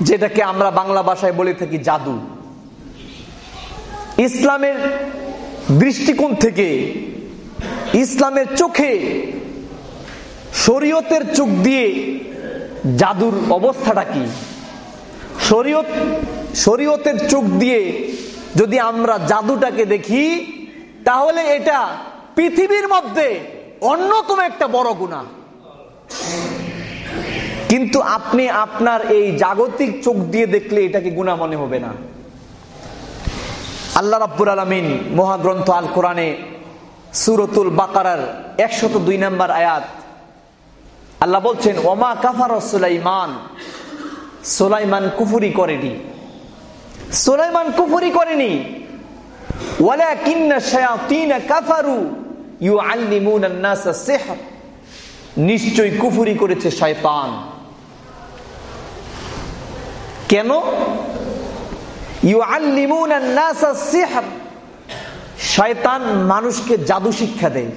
যেটাকে আমরা বাংলা ভাষায় বলে থাকি জাদু। ইসলামের দৃষ্টিকোণ থেকে, ইসলামের চোখে, শরীয়তের চোখ দিয়ে জাদুর অবস্থাটা কি? শরীয়ত, শরীয়তের চোখ দিয়ে যদি আমরা জাদুটাকে দেখি, তাহলে এটা পৃথিবীর মধ্যে অন্যতম একটা বড় গুণা কিন্তু আপনি আপনার এই জাগতিক চোখ দিয়ে দেখলে এটাকে গুণা মনে হবে না। আল্লাহ রাব্বুর আলমিন মহাগ্রন্থ আল কোরআনে সুরতুল বাকারার একশত দুই নম্বর আয়াত আল্লাহ বলছেন, ওমা কাফার সুলাইমান। সোলাইমান কুফুরি করেনি। সোলাইমান কুফুরি করেনি। নিশ্চয় কুফুরি করেছে শয়তান। কেন? শয়তান মানুষকে জাদু শিক্ষা দেয়।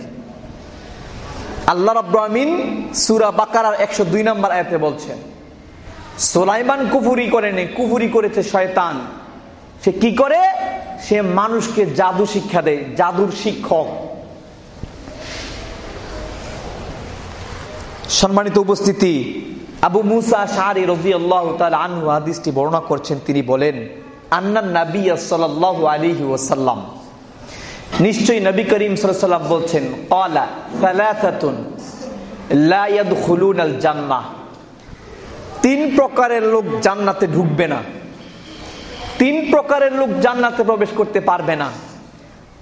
আল্লাহ রাব্বুল আমিন সূরা বাকারার 102 নম্বর আয়াতে বলছেন, সোলাইমান কুফুরি করেনি কুফুরি করেছে শয়তান। সে কি করে? সে মানুষকে জাদু শিক্ষা দেয়, জাদুর শিক্ষক। সম্মানিত উপস্থিতি আবু মুসা শাহরি রবি আল্লাহ আনহু হাদিসটি বর্ণনা করছেন। তিনি বলেন, আন্নান নবী ওসাল্লাম নিশ্চয়ই নবী করিম বলছেন কলা সালাসাতুন লা ইয়াদখুলুনাল জান্নাহ তিন প্রকারের লোক জান্নাতে ঢুকবে না। তিন প্রকারের লোক জান্নাতে প্রবেশ করতে পারবে না।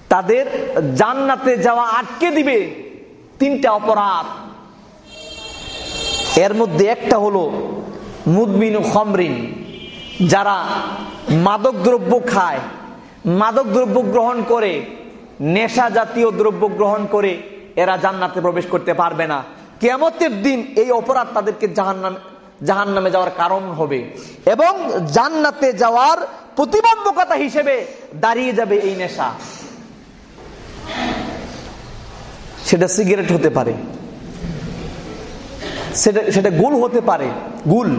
তাদের জান্নাতে যাওয়া আটকে দিবে তিনটা অপরাধ। এর মধ্যে একটা হলো মুদমিনু খমরিন, যারা মাদক দ্রব্য খায়। মাদক দ্রব্য গ্রহণ করে, নেশা জাতীয় দ্রব্য গ্রহণ করে এরা জান্নাতে প্রবেশ করতে পারবে না। কেমতের দিন এই অপরাধ তাদেরকে জাহান্নাম জাহান নামে যাওয়ার কারণ হবে এবং জান্নাতে যাওয়ার প্রতিবন্ধকতা হিসেবে দাঁড়িয়ে যাবে এই নেশা। সেটা সিগারেট হতে পারে সেটা সেটা গুল হতে পারে, গুল।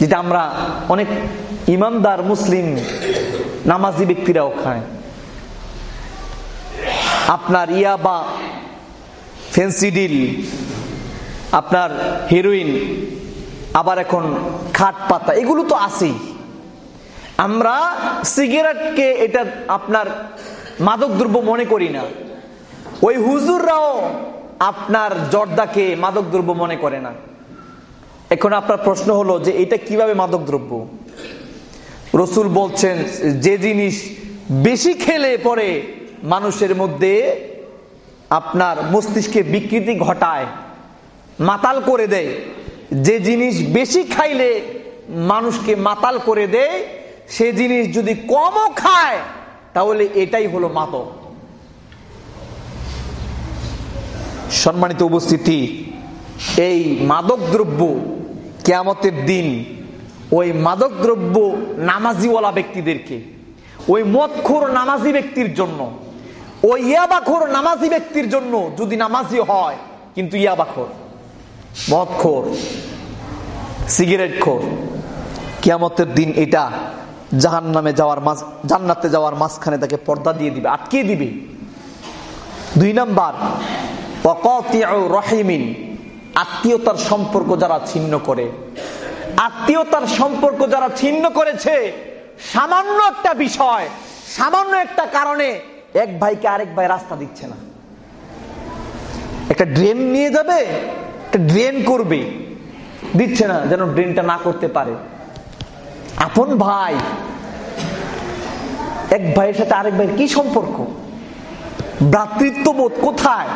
যেটা আমরা অনেক ইমানদার মুসলিম নামাজি ব্যক্তিরাও খায়। আপনার ইয়াবা ফেন্সিডিল আপনার হিরোইন, আবার এখন খাট পাতা, এগুলো তো আছেই। আমরা সিগারেটকে এটা আপনার মাদক দ্রব্য মনে করি না। ওই হুজুররাও আপনার জর্দাকে মাদক দ্রব্য মনে করে না। এখন আপনার প্রশ্ন হলো যে এটা কীভাবে মাদক দ্রব্য রসুল বলছেন, যে জিনিস বেশি খেলে পরে মানুষের মধ্যে আপনার মস্তিষ্কে বিকৃতি ঘটায়, মাতাল করে দেয়। যে জিনিস বেশি খাইলে মানুষকে মাতাল করে দেয়, সে জিনিস যদি কমও খায়, তাহলে এটাই হলো মাদক। সম্মানিত উপস্থিতি, এই মাদক দ্রব্য কেয়ামতের দিন, ওই মাদক দ্রব্য নামাজিওয়ালা ব্যক্তিদেরকে, ওই মদখোর নামাজি ব্যক্তির জন্য, ওই ইয়াবাখোর নামাজি ব্যক্তির জন্য যদি নামাজি হয়, কিন্তু ইয়াবাখোর, মদখোর সিগারেট খোর কিয়ামতের দিন এটা জাহান নামে যাওয়ার মাঝ, জান্নাতে যাওয়ার মাঝখানে তাকে পর্দা দিয়ে দিবে। আটকে দিবে? দুই নাম্বার রহিমিন, আত্মীয়তার সম্পর্ক যারা ছিন্ন করে। আত্মীয়তার সম্পর্ক যারা ছিন্ন করেছে, সামান্য একটা বিষয়, সামান্য একটা কারণে এক ভাইকে আরেক ভাই রাস্তা দিচ্ছে না। একটা ড্রেন নিয়ে যাবে, একটা ড্রেন করবে, দিচ্ছে না যেন ড্রেনটা না করতে পারে। আপন ভাই, এক ভাইয়ের সাথে আরেক ভাইয়ের কি সম্পর্ক? ভ্রাতৃত্ববোধ কোথায়?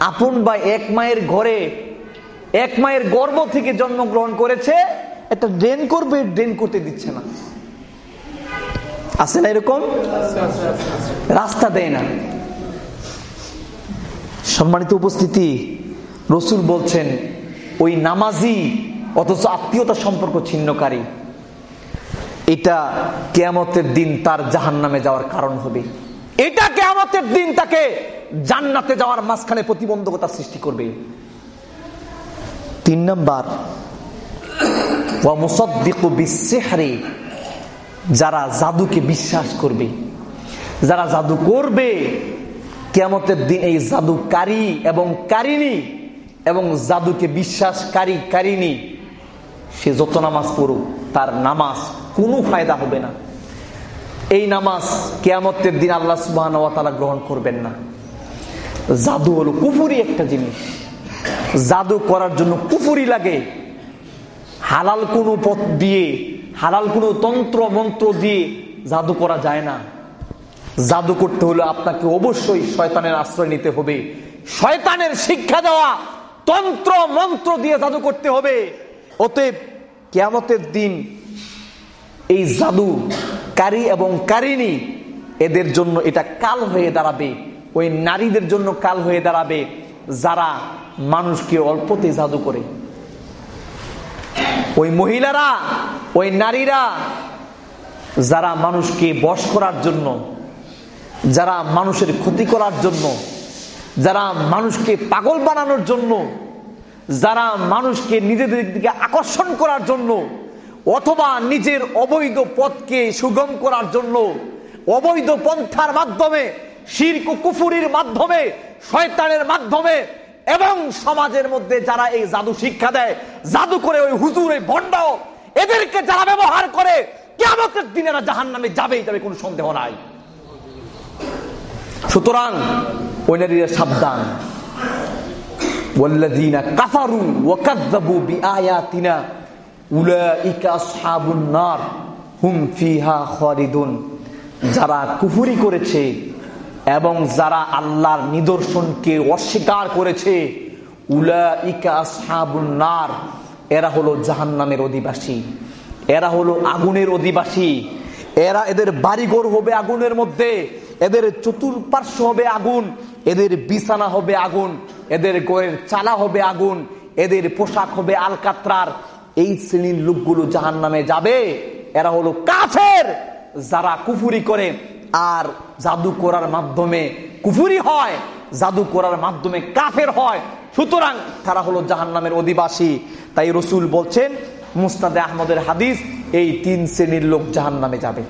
আপন বা এক মায়ের ঘরে, এক মায়ের গর্ব থেকে জন্মগ্রহণ করেছে একটা ড্রেন করবে, ড্রেন করতে দিচ্ছে না। আছে না এরকম? রাস্তা দেয় না। সম্মানিত উপস্থিতি, রসুল বলছেন, ওই নামাজি, অথচ আত্মীয়তা সম্পর্ক ছিন্নকারী, এটা কেয়ামতের দিন তার জাহান নামে যাওয়ার কারণ হবে। এটা কেয়ামতের দিন তাকে জান্নাতে যাওয়ার মাঝখানে প্রতিবন্ধকতা সৃষ্টি করবে। তিন নম্বর যারা জাদুকে বিশ্বাস করবে। যারা জাদু করবে কেমতের দিন এই জাদুকারী এবং কারিনী এবং জাদুকে বিশ্বাসকারী কারিনী, সে যত নামাজ পড়ুক, তার নামাজ কোনো ফায়দা হবে না। এই নামাজ কেয়ামতের দিন আল্লাহ সুবাহ গ্রহণ করবেন না। জাদু হলো কুফুরি একটা জিনিস। জাদু করার জন্য কুফুরি লাগে। হালাল কোনো পথ দিয়ে, হালাল কোনো তন্ত্র, মন্ত্র দিয়ে জাদু করা যায় না। জাদু করতে হলে আপনাকে অবশ্যই শয়তানের আশ্রয় নিতে হবে। শয়তানের শিক্ষা দেওয়া, তন্ত্র, মন্ত্র দিয়ে জাদু করতে হবে। অতএব কেয়ামতের দিন এই জাদু কারি এবং কারিনী, এদের জন্য এটা কাল হয়ে দাঁড়াবে। ওই নারীদের জন্য কাল হয়ে দাঁড়াবে যারা মানুষকে অল্পতে জাদু করে। ওই মহিলারা, ওই নারীরা যারা মানুষকে বশ করার জন্য, যারা মানুষের ক্ষতি করার জন্য, যারা মানুষকে পাগল বানানোর জন্য, যারা মানুষকে নিজেদের দিকে আকর্ষণ করার জন্য, অথবা নিজের অবৈধ পথকে সুগম করার জন্য, অবৈধ পন্থার মাধ্যমে শির্ক কুফুরির মাধ্যমে শয়তানের মাধ্যমে এবং সমাজের মধ্যে যারা এই জাদু শিক্ষা দেয় জাদু করে ওই হুজুর এই ভণ্ডাও এদেরকে যারা ব্যবহার করে কেমতের দিনে এরা জাহান নামে যাবেই যাবে কোনো সন্দেহ নাই সুতরাং ওই নারীরা সাবধান والذين كفروا وكذبوا بآياتنا أولئك أصحاب النار هم فيها خالدون যারা কুফুরি করেছে এবং যারা আল্লাহর নিদর্শনকে অস্বীকার করেছে, উলাইকা আসহাবুন নার, এরা হলো জাহান্নামের অধিবাসী। এরা হলো আগুনের অধিবাসী। এরা এদের বাড়িঘর হবে আগুনের মধ্যে, এদের চতুর্পার্শ্ব হবে আগুন, এদের বিছানা হবে আগুন, এদের গোয়ের চালা হবে আগুন, এদের পোশাক হবে আলকাত্রার। এই শ্রেণির লোকগুলো জাহান নামে যাবে। এরা হলো কাফের, যারা কুফুরি করে আর জাদু করার মাধ্যমে কুফুরি হয়, জাদু করার মাধ্যমে কাফের হয়। সুতরাং তারা হলো জাহান নামের অধিবাসী। তাই রসুল বলছেন, মুস্তাদে আহমদের হাদিস, এই তিন শ্রেণির লোক জাহান নামে যাবে।